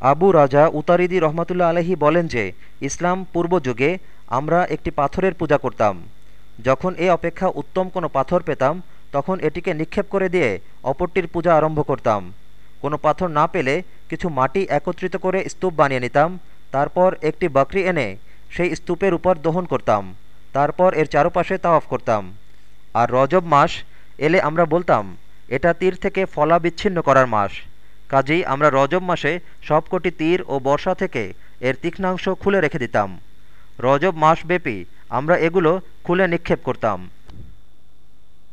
আবু রাজা উতারিদি রহমতুল্লা আলহি বলেন যে, ইসলাম পূর্ব যুগে আমরা একটি পাথরের পূজা করতাম। যখন এ অপেক্ষা উত্তম কোনো পাথর পেতাম, তখন এটিকে নিক্ষেপ করে দিয়ে অপরটির পূজা আরম্ভ করতাম। কোনো পাথর না পেলে কিছু মাটি একত্রিত করে স্তূপ বানিয়ে নিতাম, তারপর একটি বাকরি এনে সেই স্তূপের উপর দহন করতাম, তারপর এর চারপাশে তাওয়াফ করতাম। আর রজব মাস এলে আমরা বলতাম, এটা তীর থেকে ফলা বিচ্ছিন্ন করার মাস। কাজেই আমরা রজব মাসে সবকটি তীর ও বর্ষা থেকে এর তীক্ষ্ণাংশ খুলে রেখে দিতাম। রজব মাসব্যাপী আমরা এগুলো খুলে নিক্ষেপ করতাম।